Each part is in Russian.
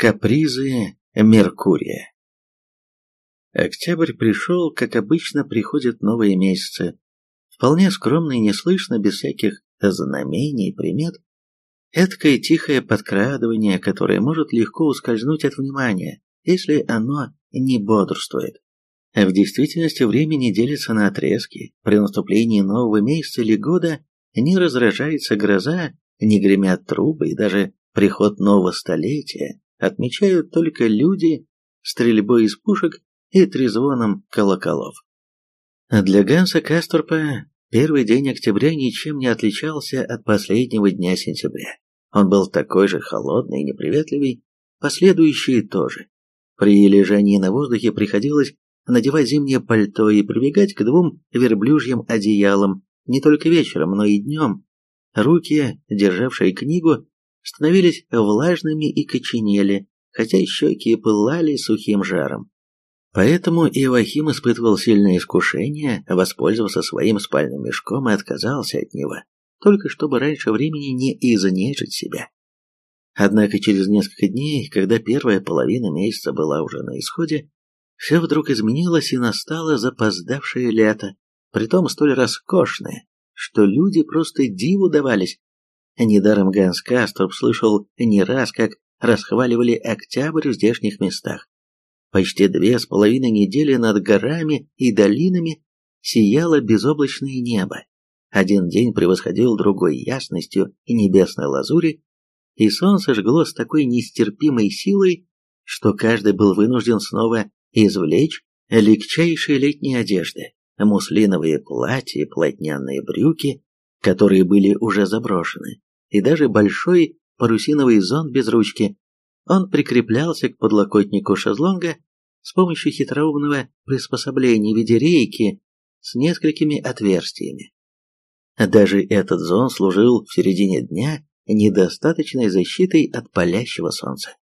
Капризы Меркурия Октябрь пришел, как обычно приходят новые месяцы. Вполне скромно и неслышно, без всяких знамений и примет. Эдкое тихое подкрадывание, которое может легко ускользнуть от внимания, если оно не бодрствует. В действительности время не делится на отрезки. При наступлении нового месяца или года не разражается гроза, не гремят трубы, и даже приход нового столетия отмечают только люди стрельбой из пушек и трезвоном колоколов. Для Ганса Касторпа первый день октября ничем не отличался от последнего дня сентября. Он был такой же холодный и неприветливый, последующие тоже. При лежании на воздухе приходилось надевать зимнее пальто и прибегать к двум верблюжьим одеялам не только вечером, но и днем. Руки, державшие книгу, становились влажными и коченели, хотя щеки пылали сухим жаром. Поэтому Иоахим испытывал сильное искушение воспользоваться своим спальным мешком и отказался от него, только чтобы раньше времени не изнежить себя. Однако через несколько дней, когда первая половина месяца была уже на исходе, все вдруг изменилось и настало запоздавшее лето, притом столь роскошное, что люди просто диву давались. Недаром Ганс Касторп слышал не раз, как расхваливали октябрь в здешних местах. Почти две с половиной недели над горами и долинами сияло безоблачное небо. Один день превосходил другой ясностью и небесной лазури, и солнце жгло с такой нестерпимой силой, что каждый был вынужден снова извлечь легчайшие летние одежды, муслиновые платья, плотняные брюки, которые были уже заброшены, и даже большой парусиновый зонт без ручки. Он прикреплялся к подлокотнику шезлонга с помощью хитроумного приспособления в виде рейки с несколькими отверстиями. Даже этот зон служил в середине дня недостаточной защитой от палящего солнца.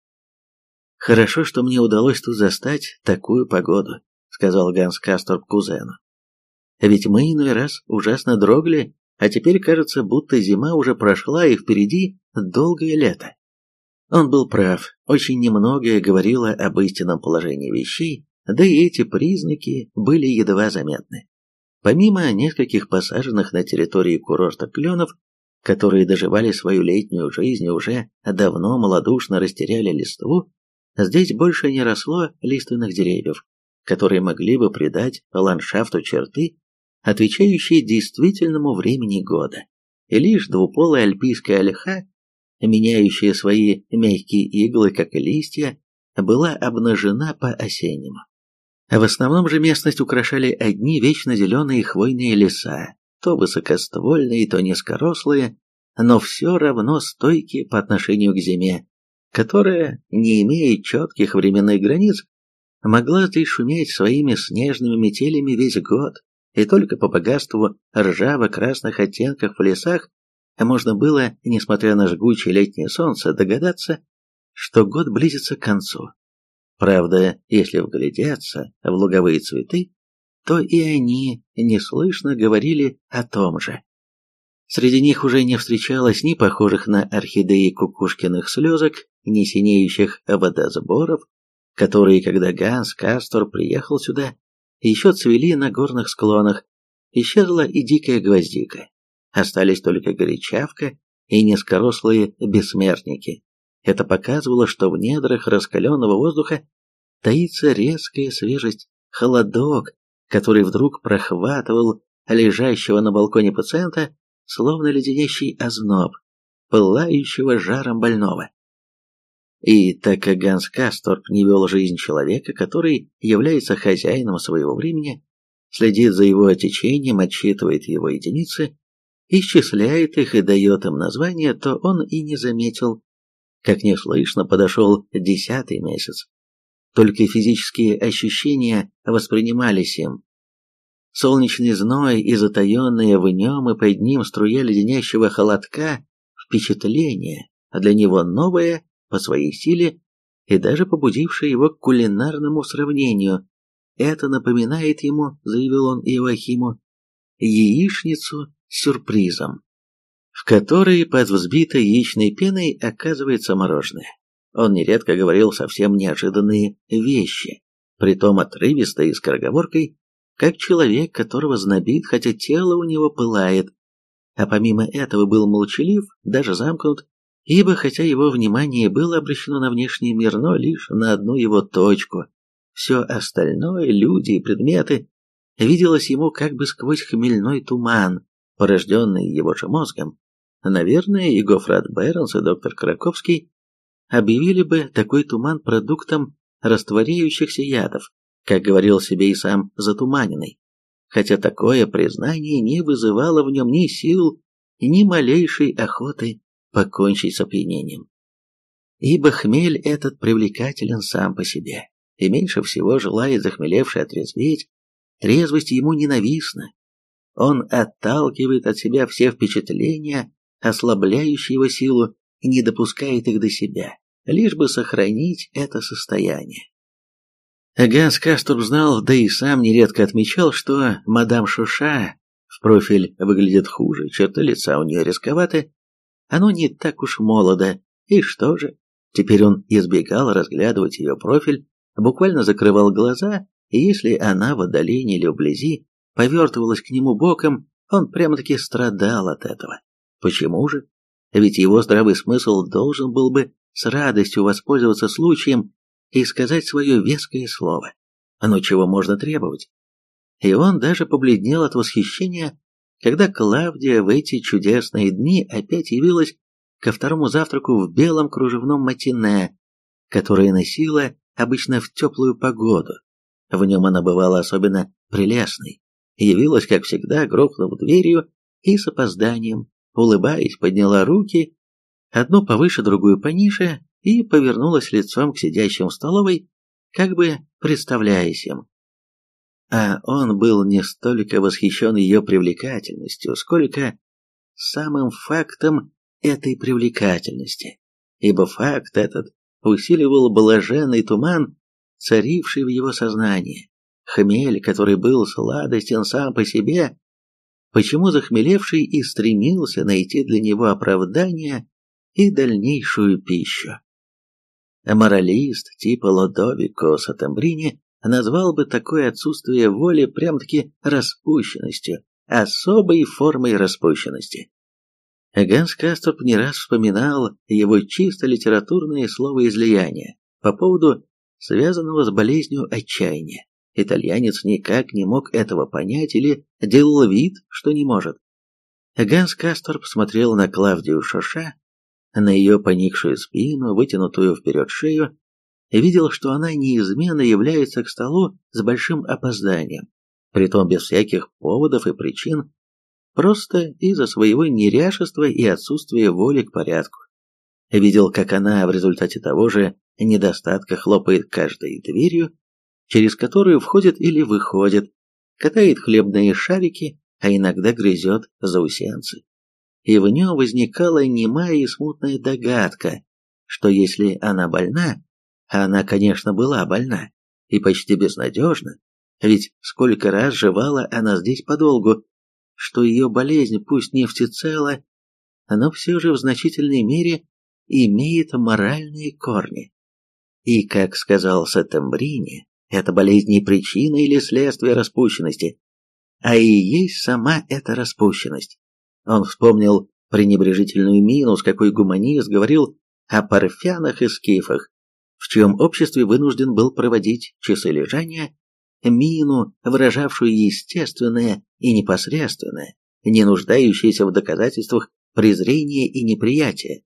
«Хорошо, что мне удалось тут застать такую погоду», — сказал Ганс Касторп кузену. «Ведь мы иной раз ужасно дрогли, а теперь кажется, будто зима уже прошла и впереди долгое лето». Он был прав, очень немногое говорило об истинном положении вещей, да и эти признаки были едва заметны. Помимо нескольких посаженных на территории курорта кленов, которые доживали свою летнюю жизнь и уже давно малодушно растеряли листву, здесь больше не росло лиственных деревьев, которые могли бы придать ландшафту черты, отвечающие действительному времени года. Лишь двуполая альпийская ольха, меняющая свои мягкие иглы, как листья, была обнажена по-осеннему. В основном же местность украшали одни вечно зеленые хвойные леса, то высокоствольные, то низкорослые, но все равно стойкие по отношению к зиме, которая, не имея четких временных границ, могла здесь шуметь своими снежными метелями весь год, и только по богатству ржаво-красных оттенков в лесах можно было, несмотря на жгучее летнее солнце, догадаться, что год близится к концу. Правда, если вглядеться в луговые цветы, то и они неслышно говорили о том же. Среди них уже не встречалось ни похожих на орхидеи кукушкиных слезок, ни синеющих водосборов, которые, когда Ганс Кастор приехал сюда, еще цвели на горных склонах, исчезла и дикая гвоздика. Остались только горячавка и низкорослые бессмертники. Это показывало, что в недрах раскаленного воздуха таится резкая свежесть, холодок, который вдруг прохватывал лежащего на балконе пациента, словно леденящий озноб, пылающего жаром больного. И так как Ганс Касторп не вел жизнь человека, который является хозяином своего времени, следит за его течением, отсчитывает его единицы, исчисляет их и дает им название, то он и не заметил, как неслышно подошел десятый месяц только физические ощущения воспринимались им. Солнечный зной и затаенные в нем и под ним струя леденящего холодка впечатление, а для него новое по своей силе и даже побудившее его к кулинарному сравнению. Это напоминает ему, заявил он Иоахиму, яичницу с сюрпризом, в которой под взбитой яичной пеной оказывается мороженое. Он нередко говорил совсем неожиданные вещи, притом отрывисто и скороговоркой, как человек, которого знобит, хотя тело у него пылает, а помимо этого был молчалив, даже замкнут, ибо хотя его внимание было обращено на внешний мир, но лишь на одну его точку, все остальное, люди и предметы, виделось ему как бы сквозь хмельной туман, порожденный его же мозгом. Наверное, и Гофрат Бернс, и доктор Краковский объявили бы такой туман продуктом растворяющихся ядов, как говорил себе и сам затуманенный, хотя такое признание не вызывало в нем ни сил, ни малейшей охоты покончить с опьянением. Ибо хмель этот привлекателен сам по себе, и меньше всего желает захмелевший отрезветь, трезвость ему ненавистна. Он отталкивает от себя все впечатления, ослабляющие его силу, и не допускает их до себя, лишь бы сохранить это состояние. Ганс Касторб знал, да и сам нередко отмечал, что мадам Шуша в профиль выглядит хуже, черты лица у нее рисковаты, оно не так уж молодо, и что же? Теперь он избегал разглядывать ее профиль, буквально закрывал глаза, и если она в отдалении или вблизи повертывалась к нему боком, он прямо-таки страдал от этого. Почему же? Ведь его здравый смысл должен был бы с радостью воспользоваться случаем и сказать свое веское слово. Но чего можно требовать? И он даже побледнел от восхищения, когда Клавдия в эти чудесные дни опять явилась ко второму завтраку в белом кружевном матине, которое носила обычно в теплую погоду. В нем она бывала особенно прелестной. Явилась, как всегда, грохнув дверью и с опозданием, улыбаясь, подняла руки, одну повыше, другую пониже, и повернулась лицом к сидящим в столовой, как бы представляясь им. А он был не столько восхищен ее привлекательностью, сколько самым фактом этой привлекательности, ибо факт этот усиливал блаженный туман, царивший в его сознании, хмель, который был сладостен сам по себе, почему захмелевший и стремился найти для него оправдание и дальнейшую пищу. Моралист типа Лодовико Сатамбрини назвал бы такое отсутствие воли прям-таки распущенностью, особой формой распущенности. Ганс Касторп не раз вспоминал его чисто литературное словоизлияние по поводу связанного с болезнью отчаяния. Итальянец никак не мог этого понять или делал вид, что не может. Ганс Касторп смотрел на Клавдию Шоша, на ее поникшую спину, вытянутую вперед шею, видел, что она неизменно является к столу с большим опозданием, притом без всяких поводов и причин, просто из-за своего неряшества и отсутствия воли к порядку. Видел, как она в результате того же недостатка хлопает каждой дверью, через которую входит или выходит, катает хлебные шарики, а иногда грызет заусенцы и в нем возникала немая и смутная догадка, что если она больна, она, конечно, была больна, и почти безнадежна, ведь сколько раз жевала она здесь подолгу, что ее болезнь пусть не всецело, но все же в значительной мере имеет моральные корни. И, как сказал Сатамбрини, это болезнь не причина или следствие распущенности, а и есть сама эта распущенность. Он вспомнил пренебрежительную мину, с какой гуманист говорил о парфянах и скифах, в чьем обществе вынужден был проводить часы лежания, мину, выражавшую естественное и непосредственное, не нуждающееся в доказательствах презрения и неприятия,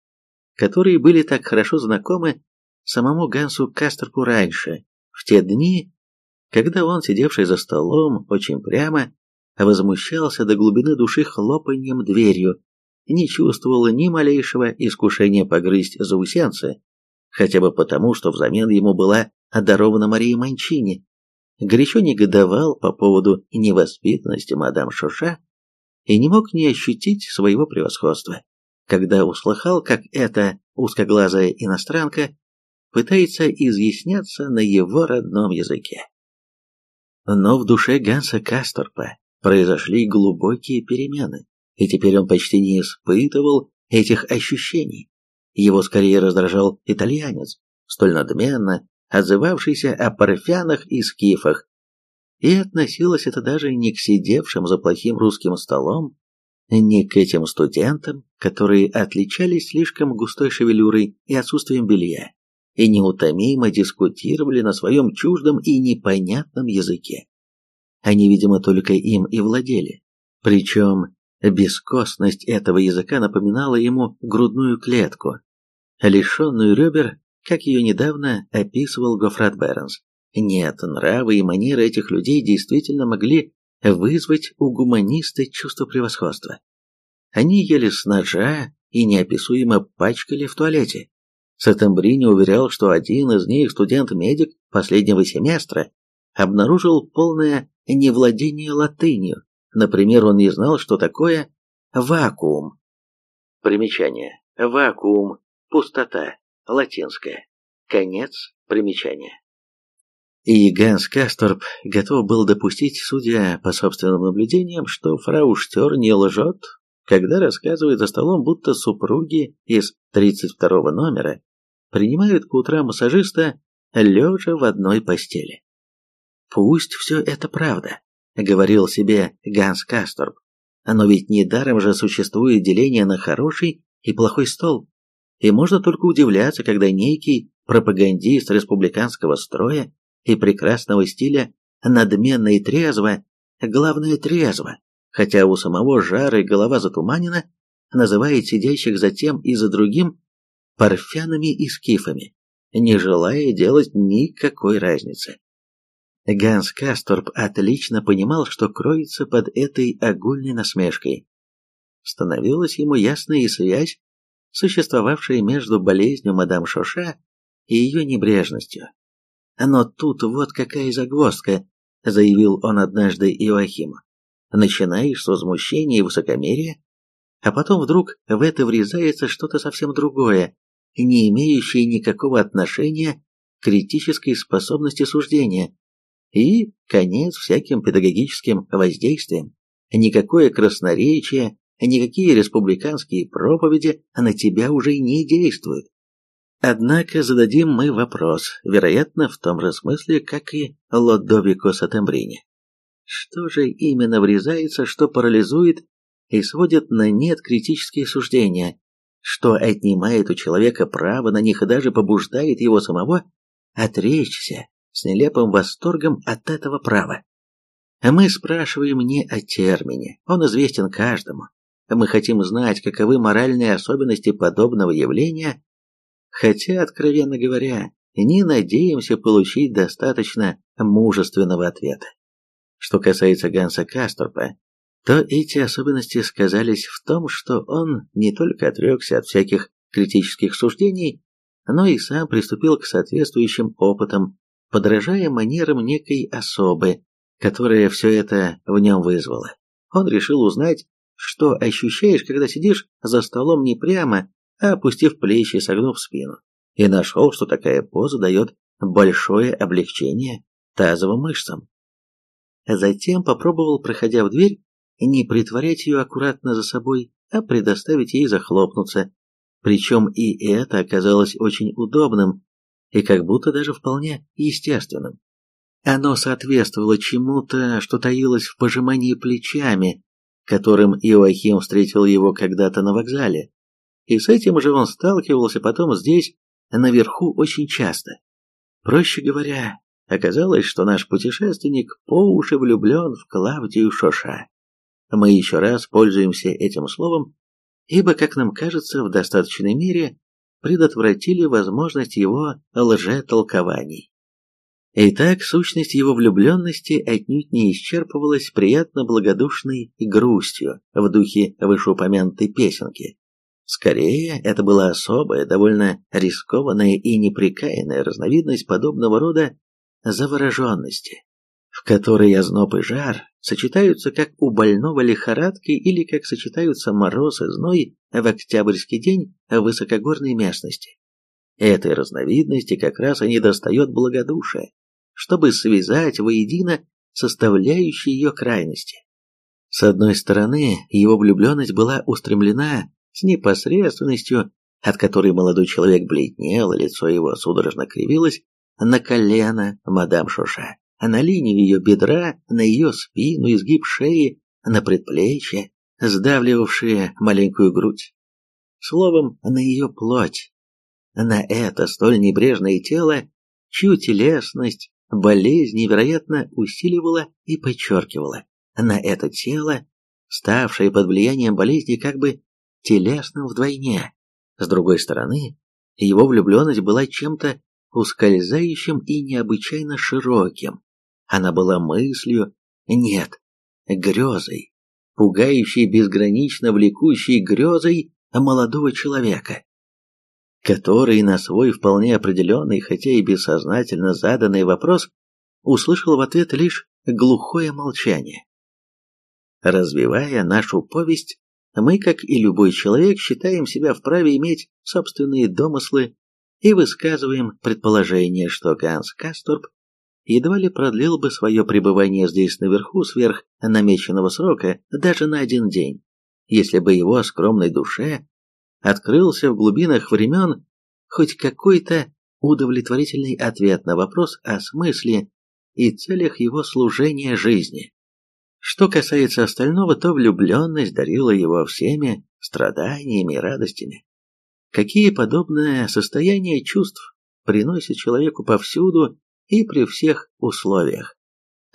которые были так хорошо знакомы самому Гансу Кастерпу раньше, в те дни, когда он, сидевший за столом, очень прямо, возмущался до глубины души хлопаньем дверью, не чувствовал ни малейшего искушения погрызть заусенцы, хотя бы потому, что взамен ему была одарована Мария Манчини, горячо негодовал по поводу невоспитанности мадам Шоша и не мог не ощутить своего превосходства, когда услыхал, как эта узкоглазая иностранка пытается изъясняться на его родном языке. Но в душе Ганса Касторпа произошли глубокие перемены, и теперь он почти не испытывал этих ощущений. Его скорее раздражал итальянец, столь надменно отзывавшийся о парфянах и скифах. И относилось это даже не к сидевшим за плохим русским столом, не к этим студентам, которые отличались слишком густой шевелюрой и отсутствием белья, и неутомимо дискутировали на своем чуждом и непонятном языке. Они, видимо, только им и владели. Причем бескостность этого языка напоминала ему грудную клетку, лишенную ребер, как ее недавно описывал Гофрат Бернс. Нет, нравы и манеры этих людей действительно могли вызвать у гуманиста чувство превосходства. Они ели с ножа и неописуемо пачкали в туалете. Сатамбрини уверял, что один из них, студент-медик последнего семестра, обнаружил полное невладение латынью. Например, он не знал, что такое вакуум. Примечание. Вакуум. Пустота. Латинское. Конец примечания. И Ганс Касторп готов был допустить, судя по собственным наблюдениям, что фрау Штер не лжет, когда рассказывает за столом, будто супруги из 32 номера принимают по утрам массажиста лежа в одной постели. «Пусть все это правда», — говорил себе Ганс Касторп, «но ведь недаром же существует деление на хороший и плохой стол, и можно только удивляться, когда некий пропагандист республиканского строя и прекрасного стиля надменно и трезво, главное трезво, хотя у самого жары голова затуманена, называет сидящих за тем и за другим парфянами и скифами, не желая делать никакой разницы. Ганс Касторп отлично понимал, что кроется под этой огульной насмешкой. Становилась ему ясная и связь, существовавшая между болезнью мадам Шоша и ее небрежностью. Но тут вот какая загвоздка, заявил он однажды Иоахиму. Начинаешь с возмущения и высокомерия, а потом вдруг в это врезается что-то совсем другое, не имеющее никакого отношения к критической способности суждения, и конец всяким педагогическим воздействиям. Никакое красноречие, никакие республиканские проповеди на тебя уже не действуют. Однако зададим мы вопрос, вероятно, в том же смысле, как и Лодовико Сатембрини. Что же именно врезается, что парализует и сводит на нет критические суждения, что отнимает у человека право на них и даже побуждает его самого отречься с нелепым восторгом от этого права. Мы спрашиваем не о термине, он известен каждому. Мы хотим знать, каковы моральные особенности подобного явления, хотя, откровенно говоря, не надеемся получить достаточно мужественного ответа. Что касается Ганса Касторпа, то эти особенности сказались в том, что он не только отрекся от всяких критических суждений, но и сам приступил к соответствующим опытам подражая манерам некой особы, которая все это в нем вызвала. Он решил узнать, что ощущаешь, когда сидишь за столом не прямо, а опустив плечи и согнув спину, и нашел, что такая поза дает большое облегчение тазовым мышцам. Затем попробовал, проходя в дверь, не притворять ее аккуратно за собой, а предоставить ей захлопнуться. Причем и это оказалось очень удобным, и как будто даже вполне естественным. Оно соответствовало чему-то, что таилось в пожимании плечами, которым Иоахим встретил его когда-то на вокзале. И с этим же он сталкивался потом здесь, наверху, очень часто. Проще говоря, оказалось, что наш путешественник по уши влюблен в Клавдию Шоша. Мы еще раз пользуемся этим словом, ибо, как нам кажется, в достаточной мере предотвратили возможность его лжетолкований. Итак, сущность его влюбленности отнюдь не исчерпывалась приятно благодушной грустью в духе вышеупомянутой песенки. Скорее, это была особая, довольно рискованная и неприкаянная разновидность подобного рода завороженности, в которой озноб и жар сочетаются как у больного лихорадки или как сочетаются мороз и зной в октябрьский день в высокогорной местности. Этой разновидности как раз и недостает благодушия, чтобы связать воедино составляющие ее крайности. С одной стороны, его влюбленность была устремлена с непосредственностью от которой молодой человек бледнел, лицо его судорожно кривилось, на колено мадам Шуша, на линию ее бедра, на ее спину, изгиб шеи, на предплечье, сдавливавшие маленькую грудь. Словом, на ее плоть. На это столь небрежное тело, чью телесность болезнь невероятно усиливала и подчеркивала. На это тело, ставшее под влиянием болезни как бы телесным вдвойне. С другой стороны, его влюбленность была чем-то ускользающим и необычайно широким. Она была мыслью, нет, грезой, пугающей безгранично влекущей грезой молодого человека, который на свой вполне определенный, хотя и бессознательно заданный вопрос услышал в ответ лишь глухое молчание. Развивая нашу повесть, мы, как и любой человек, считаем себя вправе иметь собственные домыслы и высказываем предположение, что Ганс Касторп едва ли продлил бы свое пребывание здесь наверху сверх намеченного срока даже на один день, если бы его скромной душе открылся в глубинах времен хоть какой-то удовлетворительный ответ на вопрос о смысле и целях его служения жизни. Что касается остального, то влюбленность дарила его всеми страданиями и радостями. Какие подобное состояние чувств приносит человеку повсюду и при всех условиях.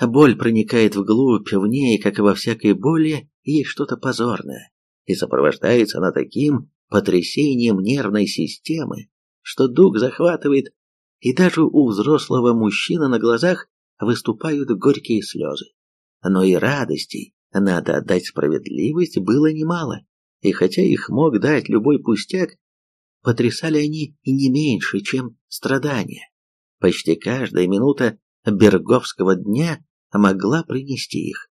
Боль проникает вглубь, в ней, как и во всякой боли, есть что-то позорное, и сопровождается она таким потрясением нервной системы, что дух захватывает, и даже у взрослого мужчины на глазах выступают горькие слезы. Но и радостей, надо отдать справедливость, было немало, и хотя их мог дать любой пустяк, потрясали они и не меньше, чем страдания. Почти каждая минута Берговского дня могла принести их.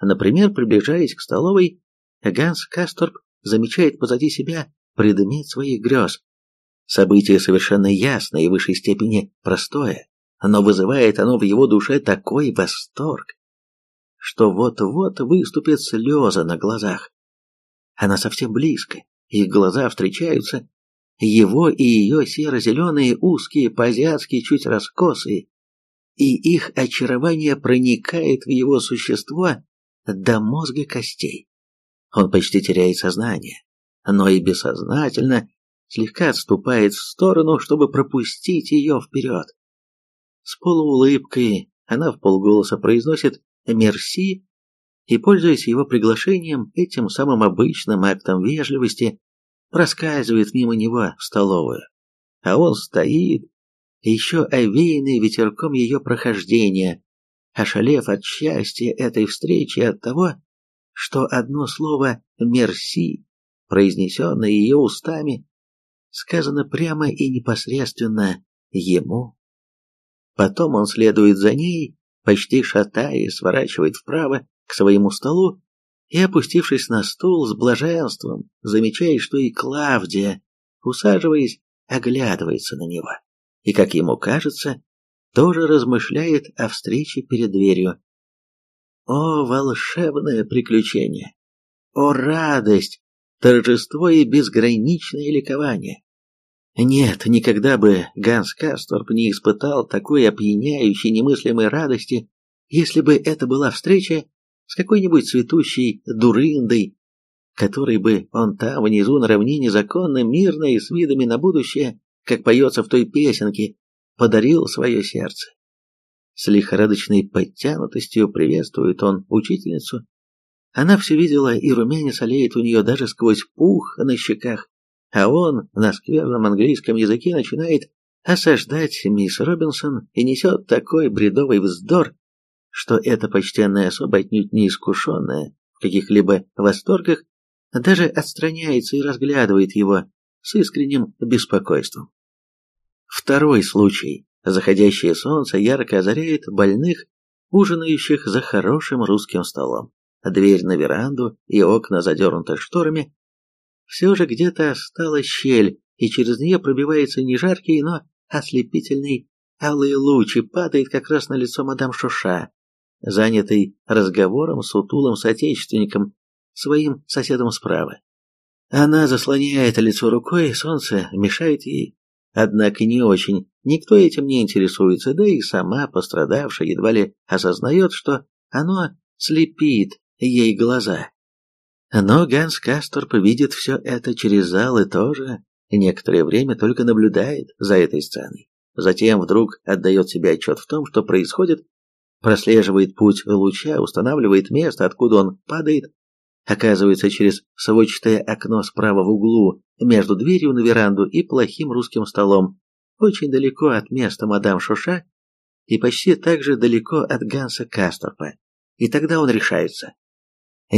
Например, приближаясь к столовой, Ганс Касторп замечает позади себя предмет своих грез. Событие совершенно ясное и в высшей степени простое, но вызывает оно в его душе такой восторг, что вот-вот выступят слезы на глазах. Она совсем близко, их глаза встречаются, его и ее серо-зеленые, узкие, по-азиатски чуть раскосые, и их очарование проникает в его существо до мозга костей. Он почти теряет сознание, но и бессознательно слегка отступает в сторону, чтобы пропустить ее вперед. С полуулыбкой она в полголоса произносит «мерси» и, пользуясь его приглашением, этим самым обычным актом вежливости, проскальзывает мимо него в столовую. А он стоит, еще овеянный ветерком ее прохождения, ошалев от счастья этой встречи от того, что одно слово «мерси», произнесенное ее устами, сказано прямо и непосредственно ему. Потом он следует за ней, почти шатая, сворачивает вправо к своему столу и, опустившись на стул с блаженством, замечает, что и Клавдия, усаживаясь, оглядывается на него, и, как ему кажется, тоже размышляет о встрече перед дверью. О, волшебное приключение! О, радость, торжество и безграничное ликование! Нет, никогда бы Ганс Касторп не испытал такой опьяняющей немыслимой радости, если бы это была встреча с какой-нибудь цветущей дурындой, которой бы он там внизу на равнине законно, мирно и с видами на будущее, как поется в той песенке, подарил свое сердце. С лихорадочной подтянутостью приветствует он учительницу. Она все видела, и румянец олеет у нее даже сквозь пух на щеках, а он на скверном английском языке начинает осаждать мисс Робинсон и несет такой бредовый вздор, что эта почтенная особа, отнюдь не искушенная в каких-либо восторгах, даже отстраняется и разглядывает его с искренним беспокойством. Второй случай. Заходящее солнце ярко озаряет больных, ужинающих за хорошим русским столом. Дверь на веранду и окна задернуты шторами. Все же где-то осталась щель, и через нее пробивается не жаркий, но ослепительный алый луч и падает как раз на лицо мадам Шуша, занятый разговором с утулым соотечественником, своим соседом справа. Она заслоняет лицо рукой, солнце мешает ей. Однако не очень, никто этим не интересуется, да и сама пострадавшая едва ли осознает, что оно слепит ей глаза. Но Ганс Касторп видит все это через зал и тоже некоторое время только наблюдает за этой сценой. Затем вдруг отдает себе отчет в том, что происходит, прослеживает путь луча, устанавливает место, откуда он падает, оказывается через сводчатое окно справа в углу между дверью на веранду и плохим русским столом, очень далеко от места мадам Шуша и почти так же далеко от Ганса Касторпа. И тогда он решается.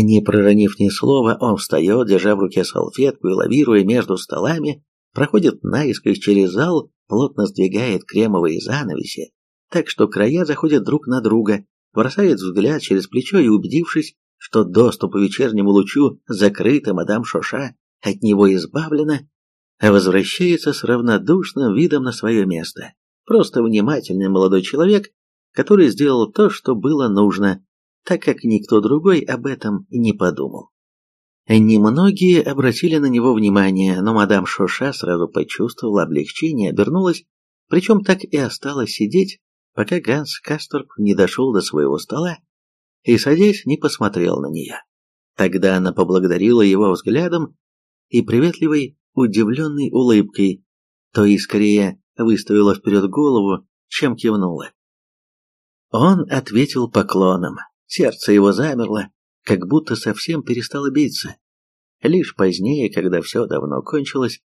Не проронив ни слова, он встает, держа в руке салфетку и лавируя между столами, проходит наискось через зал, плотно сдвигает кремовые занавеси, так что края заходят друг на друга, бросает взгляд через плечо и, убедившись, что доступ к вечернему лучу закрыт, и мадам Шоша от него избавлена, возвращается с равнодушным видом на свое место. Просто внимательный молодой человек, который сделал то, что было нужно, так как никто другой об этом не подумал. Немногие обратили на него внимание, но мадам Шоша сразу почувствовала облегчение, обернулась, причем так и осталась сидеть, пока Ганс Касторп не дошел до своего стола и, садясь, не посмотрел на нее. Тогда она поблагодарила его взглядом и приветливой, удивленной улыбкой, то и скорее выставила вперед голову, чем кивнула. Он ответил поклоном, сердце его замерло, как будто совсем перестало биться. Лишь позднее, когда все давно кончилось,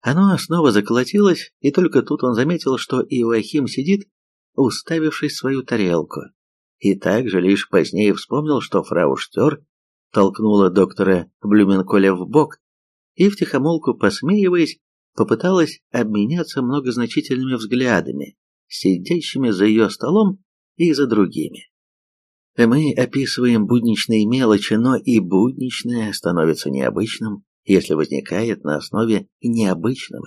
оно снова заколотилось, и только тут он заметил, что Иоахим сидит, уставившись в свою тарелку, и также лишь позднее вспомнил, что фрау Штер толкнула доктора Блюменколя в бок и, втихомолку посмеиваясь, попыталась обменяться многозначительными взглядами, сидящими за ее столом и за другими. Мы описываем будничные мелочи, но и будничное становится необычным, если возникает на основе необычного.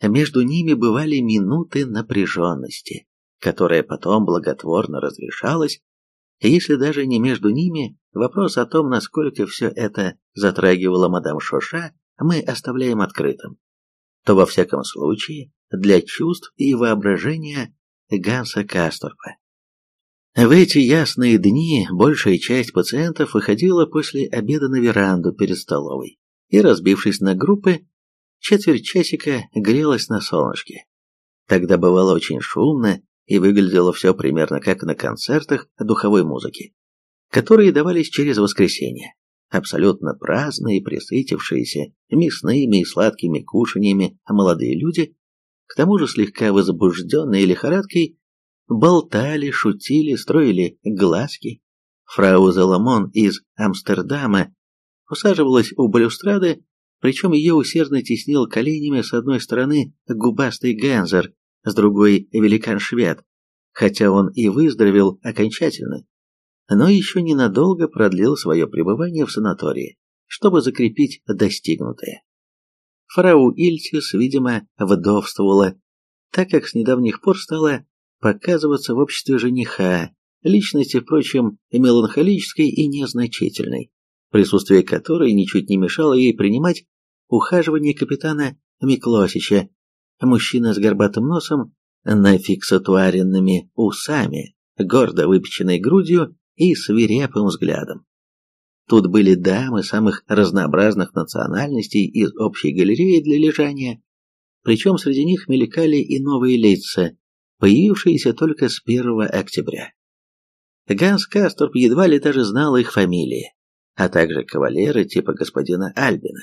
Между ними бывали минуты напряженности, которая потом благотворно разрешалась, если даже не между ними, вопрос о том, насколько все это затрагивало мадам Шоша, мы оставляем открытым, то во всяком случае для чувств и воображения Ганса Касторпа. В эти ясные дни большая часть пациентов выходила после обеда на веранду перед столовой и, разбившись на группы, четверть часика грелась на солнышке. Тогда бывало очень шумно и выглядело все примерно как на концертах духовой музыки, которые давались через воскресенье, абсолютно праздные, присытившиеся мясными и сладкими кушаньями молодые люди, к тому же слегка возбужденные лихорадкой, болтали, шутили, строили глазки. Фрау Заламон из Амстердама усаживалась у балюстрады, причем ее усердно теснил коленями с одной стороны губастый Гензер, с другой великан-швед, хотя он и выздоровел окончательно, но еще ненадолго продлил свое пребывание в санатории, чтобы закрепить достигнутое. Фрау Ильтис, видимо, вдовствовала, так как с недавних пор стала показываться в обществе жениха, личности, впрочем, меланхолической и незначительной, присутствие которой ничуть не мешало ей принимать ухаживание капитана Миклосича, мужчина с горбатым носом, нафиксатуаренными усами, гордо выпеченной грудью и свирепым взглядом. Тут были дамы самых разнообразных национальностей из общей галереи для лежания, причем среди них мелькали и новые лица, появившиеся только с 1 октября. Ганс Касторп едва ли даже знал их фамилии, а также кавалеры типа господина Альбина.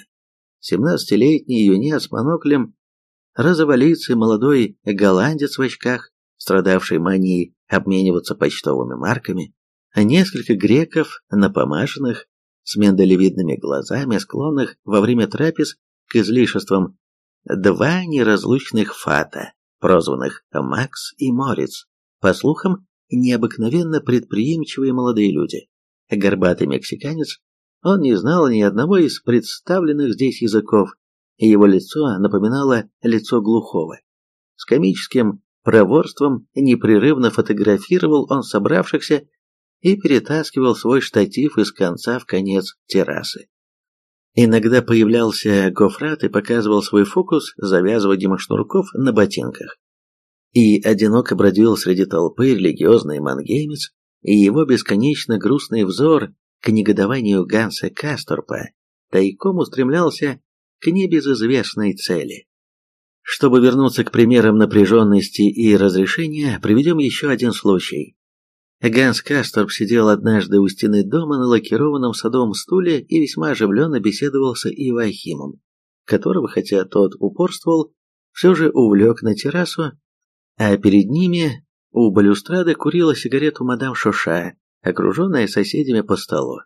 Семнадцатилетний юнец с моноклем, розоволицый молодой голландец в очках, страдавший манией обмениваться почтовыми марками, несколько греков, напомаженных, с миндалевидными глазами, склонных во время трапез к излишествам, два неразлучных фата, прозванных Макс и Морец, по слухам, необыкновенно предприимчивые молодые люди. Горбатый мексиканец, он не знал ни одного из представленных здесь языков, и его лицо напоминало лицо глухого. С комическим проворством непрерывно фотографировал он собравшихся и перетаскивал свой штатив из конца в конец террасы. Иногда появлялся Гофрат и показывал свой фокус завязыванием шнурков на ботинках. И одиноко бродил среди толпы религиозный мангеймец, и его бесконечно грустный взор к негодованию Ганса Касторпа тайком устремлялся к небезызвестной цели. Чтобы вернуться к примерам напряженности и разрешения, приведем еще один случай. Ганс Касторп сидел однажды у стены дома на лакированном садовом стуле и весьма оживленно беседовал с Ивахимом, которого, хотя тот упорствовал, все же увлек на террасу, а перед ними у балюстрады курила сигарету мадам Шоша, окруженная соседями по столу.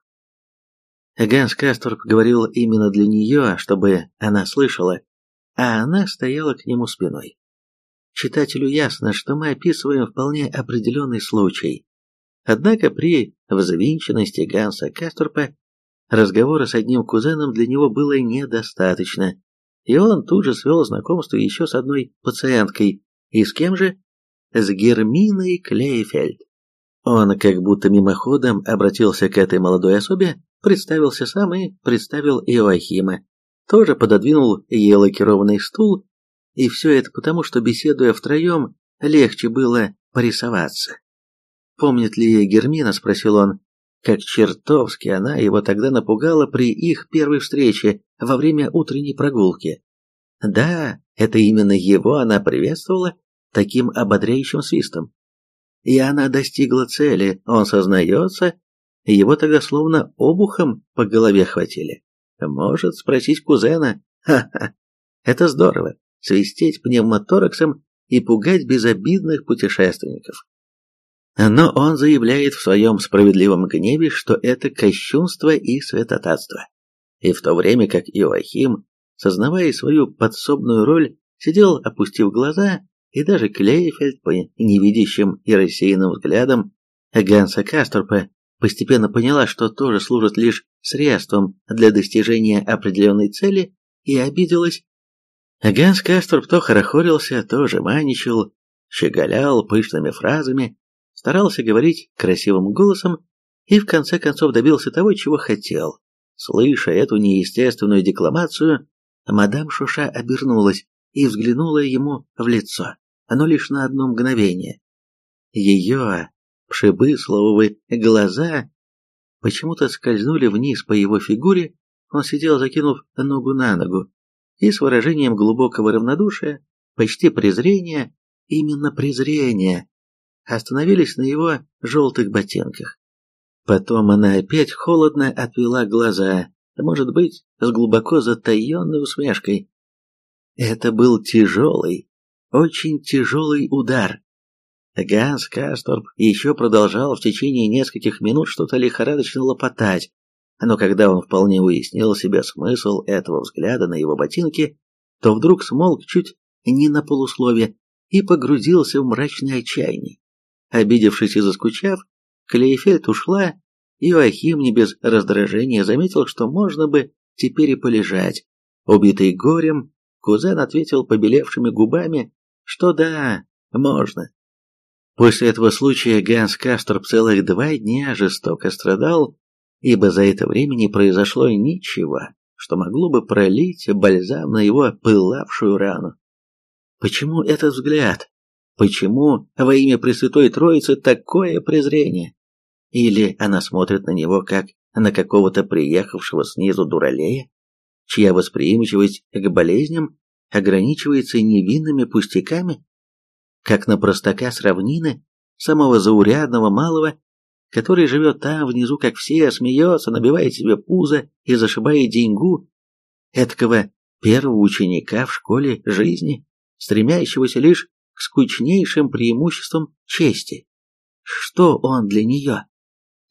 Ганс Касторп говорил именно для нее, чтобы она слышала, а она стояла к нему спиной. Читателю ясно, что мы описываем вполне определенный случай, Однако при взвинченности Ганса Касторпа разговора с одним кузеном для него было недостаточно, и он тут же свел знакомство еще с одной пациенткой. И с кем же? С Герминой Клейфельд. Он как будто мимоходом обратился к этой молодой особе, представился сам и представил Иоахима. Тоже пододвинул ей лакированный стул, и все это потому, что, беседуя втроем, легче было порисоваться. Помнит ли Гермина, спросил он, как чертовски она его тогда напугала при их первой встрече во время утренней прогулки. Да, это именно его она приветствовала таким ободряющим свистом. И она достигла цели, он сознается, его тогда словно обухом по голове хватили. Может спросить кузена. Ха-ха, это здорово, свистеть пневмотораксом и пугать безобидных путешественников. Но он заявляет в своем справедливом гневе, что это кощунство и святотатство. И в то время как Иоахим, сознавая свою подсобную роль, сидел, опустив глаза, и даже Клейфельд по невидящим и рассеянным взглядам Ганса Касторпа постепенно поняла, что тоже служит лишь средством для достижения определенной цели, и обиделась. Ганс Касторп то хорохорился, то жеманничал, щеголял пышными фразами, старался говорить красивым голосом и в конце концов добился того, чего хотел. Слыша эту неестественную декламацию, мадам Шуша обернулась и взглянула ему в лицо, но лишь на одно мгновение. Ее пшебысловые глаза почему-то скользнули вниз по его фигуре, он сидел, закинув ногу на ногу, и с выражением глубокого равнодушия, почти презрения, именно презрения, остановились на его желтых ботинках. Потом она опять холодно отвела глаза, может быть, с глубоко затаенной усмешкой. Это был тяжелый, очень тяжелый удар. Ганс Касторп еще продолжал в течение нескольких минут что-то лихорадочно лопотать, но когда он вполне уяснил себе смысл этого взгляда на его ботинки, то вдруг смолк чуть не на полуслове и погрузился в мрачное отчаяние. Обидевшись и заскучав, Клейфельд ушла, и Иоахим не без раздражения заметил, что можно бы теперь и полежать. Убитый горем, кузен ответил побелевшими губами, что да, можно. После этого случая Ганс Касторп целых два дня жестоко страдал, ибо за это время не произошло ничего, что могло бы пролить бальзам на его пылавшую рану. Почему этот взгляд? Почему во имя Пресвятой Троицы такое презрение? Или она смотрит на него как на какого-то приехавшего снизу дуралея, чья восприимчивость к болезням ограничивается невинными пустяками, как на простака с равнины, самого заурядного малого, который живет там внизу, как все, смеется, набивает себе пузо и зашибает деньгу, эткого первого ученика в школе жизни, стремящегося лишь к скучнейшим преимуществам чести. Что он для нее?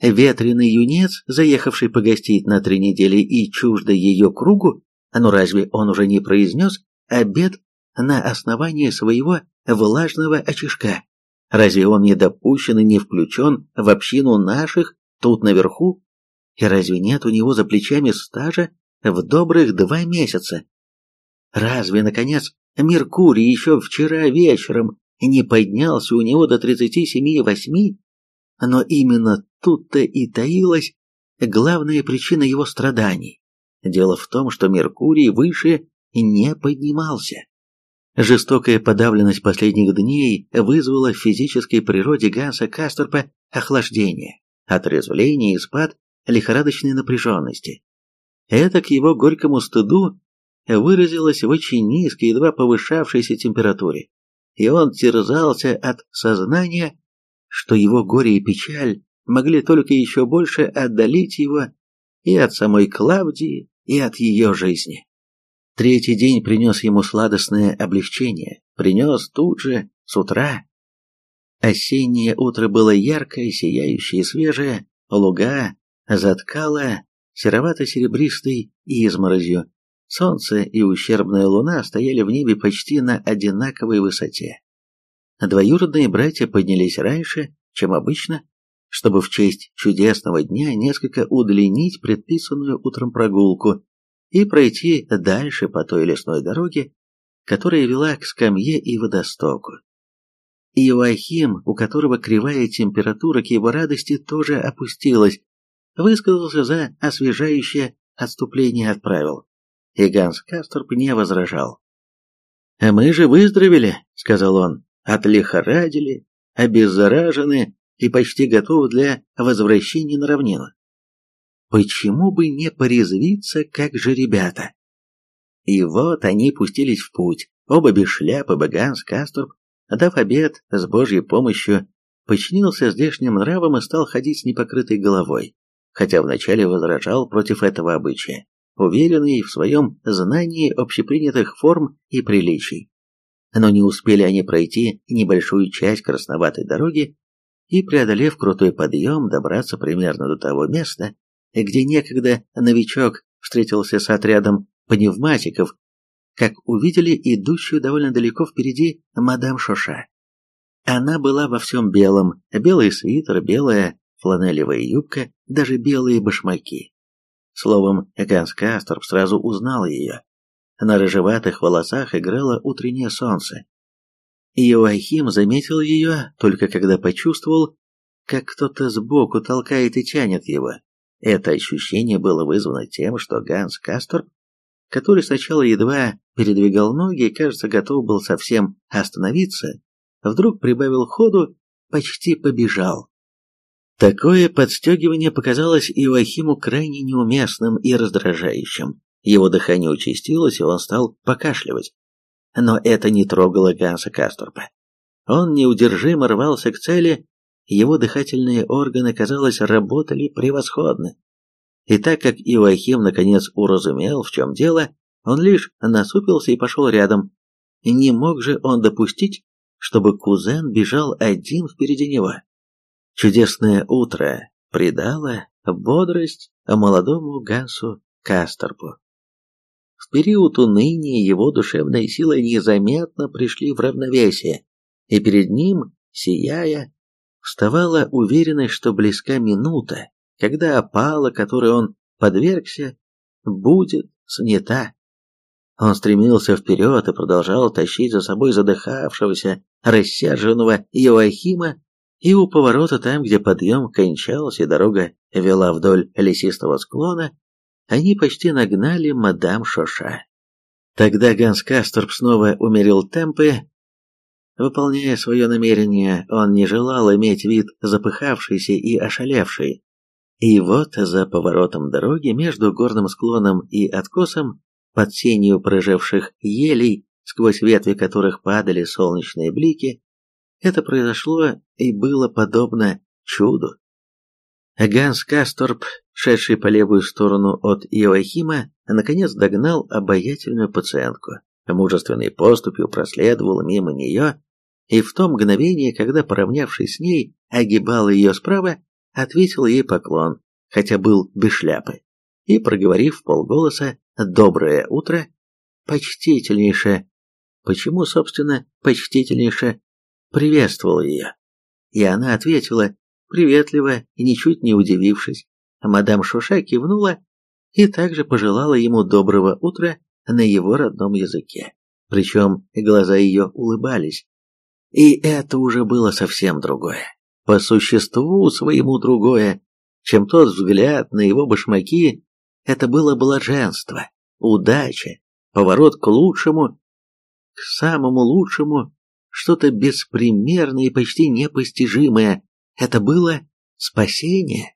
Ветреный юнец, заехавший погостить на три недели и чуждый ее кругу, ну разве он уже не произнес обед на основании своего влажного очишка? Разве он не допущен и не включен в общину наших тут наверху? И разве нет у него за плечами стажа в добрых два месяца? Разве, наконец, Меркурий еще вчера вечером не поднялся у него до 37,8, но именно тут-то и таилась главная причина его страданий. Дело в том, что Меркурий выше не поднимался. Жестокая подавленность последних дней вызвала в физической природе Ганса Касторпа охлаждение, отрезвление и спад лихорадочной напряженности. Это к его горькому стыду выразилось в очень низкой, едва повышавшейся температуре, и он терзался от сознания, что его горе и печаль могли только еще больше отдалить его и от самой Клавдии, и от ее жизни. Третий день принес ему сладостное облегчение, принес тут же, с утра. Осеннее утро было яркое, сияющее и свежее, луга заткало серовато-серебристой изморозью. Солнце и ущербная луна стояли в небе почти на одинаковой высоте. Двоюродные братья поднялись раньше, чем обычно, чтобы в честь чудесного дня несколько удлинить предписанную утром прогулку и пройти дальше по той лесной дороге, которая вела к скамье и водостоку. Иоахим, у которого кривая температура к его радости тоже опустилась, высказался за освежающее отступление от правил, и Ганс Касторп не возражал. «А мы же выздоровели», — сказал он, — «отлихорадили, обеззаражены и почти готовы для возвращения на равнину. Почему бы не порезвиться, как же ребята? И вот они пустились в путь, оба без шляпы, Баганс, Касторб, дав обед с божьей помощью, подчинился здешним нравам и стал ходить с непокрытой головой, хотя вначале возражал против этого обычая, уверенный в своем знании общепринятых форм и приличий. Но не успели они пройти небольшую часть красноватой дороги и, преодолев крутой подъем, добраться примерно до того места, где некогда новичок встретился с отрядом пневматиков, как увидели идущую довольно далеко впереди мадам Шоша. Она была во всем белом, белый свитер, белая фланелевая юбка, даже белые башмаки. Словом, Ганс Касторп сразу узнал ее. На рыжеватых волосах играло утреннее солнце. Иоахим заметил ее, только когда почувствовал, как кто-то сбоку толкает и тянет его. Это ощущение было вызвано тем, что Ганс Касторп, который сначала едва передвигал ноги и, кажется, готов был совсем остановиться, вдруг прибавил ходу, почти побежал. Такое подстегивание показалось Иоахиму крайне неуместным и раздражающим. Его дыхание участилось, и он стал покашливать. Но это не трогало Ганса Касторпа. Он неудержимо рвался к цели, его дыхательные органы, казалось, работали превосходно. И так как Иоахим наконец уразумел, в чем дело, он лишь насупился и пошел рядом. Не мог же он допустить, чтобы кузен бежал один впереди него. Чудесное утро придало бодрость молодому Гансу Касторпу. В период уныния его душевные силы незаметно пришли в равновесие, и перед ним, сияя, вставала уверенность, что близка минута, когда опала, которой он подвергся, будет снята. Он стремился вперед и продолжал тащить за собой задыхавшегося, рассерженного Иоахима, и у поворота там, где подъем кончался и дорога вела вдоль лесистого склона, они почти нагнали мадам Шоша. Тогда Ганс Касторп снова умерил темпы Выполняя свое намерение, он не желал иметь вид запыхавшийся и ошалевший. И вот за поворотом дороги между горным склоном и откосом, под сенью проживших елей, сквозь ветви которых падали солнечные блики, это произошло и было подобно чуду. Ганс Касторп, шедший по левую сторону от Иоахима, наконец догнал обаятельную пациентку. Мужественной поступью проследовал мимо нее и в то мгновение, когда, поравнявшись с ней, огибал ее справа, ответил ей поклон, хотя был без шляпы, и, проговорив полголоса «Доброе утро», почтительнейше, почему, собственно, почтительнейше, приветствовал ее. И она ответила, приветливо и ничуть не удивившись. Мадам Шуша кивнула и также пожелала ему доброго утра на его родном языке. Причем глаза ее улыбались, и это уже было совсем другое, по существу своему другое, чем тот взгляд на его башмаки Это было блаженство, удача, поворот к лучшему, к самому лучшему, что-то беспримерное и почти непостижимое. Это было спасение.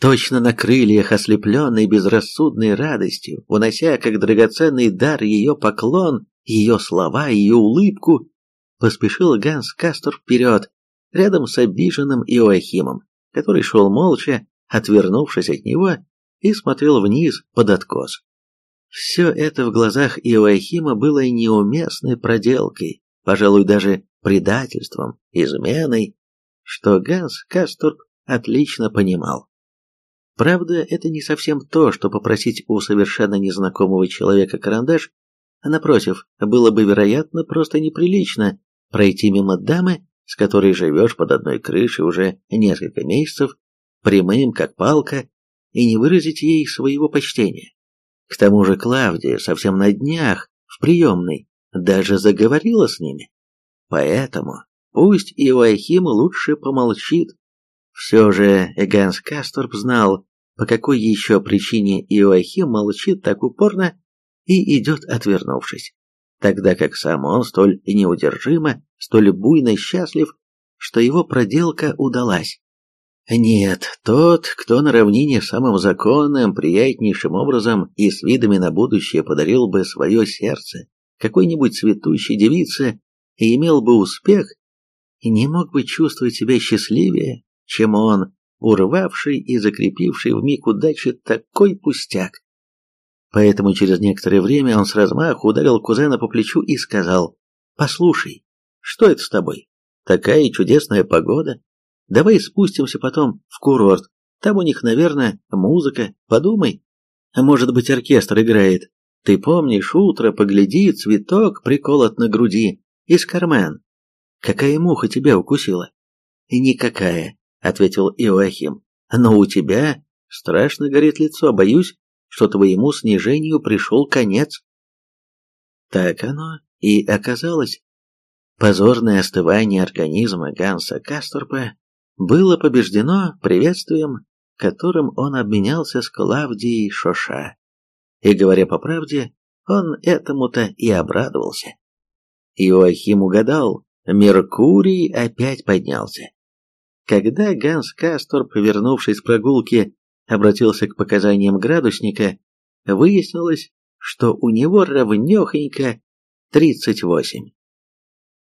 Точно на крыльях, ослепленной безрассудной радостью, унося как драгоценный дар ее поклон, ее слова, ее улыбку, поспешил Ганс Кастор вперед, рядом с обиженным Иоахимом, который шел молча, отвернувшись от него, и смотрел вниз под откос. Все это в глазах Иоахима было неуместной проделкой, пожалуй, даже предательством, изменой, что Ганс Касторп отлично понимал. Правда, это не совсем то, что попросить у совершенно незнакомого человека карандаш, а напротив, было бы, вероятно, просто неприлично пройти мимо дамы, с которой живешь под одной крышей уже несколько месяцев, прямым как палка, и не выразить ей своего почтения. К тому же Клавдия совсем на днях, в приемной, даже заговорила с ними. Поэтому пусть Иоахим лучше помолчит. Все же Ганс Касторп знал, по какой еще причине Иоахим молчит так упорно и идет отвернувшись, тогда как сам он столь неудержимо, столь буйно счастлив, что его проделка удалась. Нет, тот, кто на равнине самым законным, приятнейшим образом и с видами на будущее подарил бы свое сердце какой-нибудь цветущей девице и имел бы успех, не мог бы чувствовать себя счастливее, чем он, урвавший и закрепивший в миг удачи такой пустяк. Поэтому через некоторое время он с размаху ударил кузена по плечу и сказал, «Послушай, что это с тобой? Такая чудесная погода, Давай спустимся потом в курорт. Там у них, наверное, музыка. Подумай. А может быть, оркестр играет. Ты помнишь, утро, погляди, цветок приколот на груди. Из карман. Какая муха тебя укусила? Никакая, ответил Иоахим. Но у тебя страшно горит лицо. Боюсь, что твоему снижению пришел конец. Так оно и оказалось. Позорное остывание организма Ганса Касторпа было побеждено приветствием, которым он обменялся с Клавдией Шоша. И, говоря по правде, он этому-то и обрадовался. Иоахим угадал, Меркурий опять поднялся. Когда Ганс Кастор, повернувшись с прогулки, обратился к показаниям градусника, выяснилось, что у него ровнёхонько 38.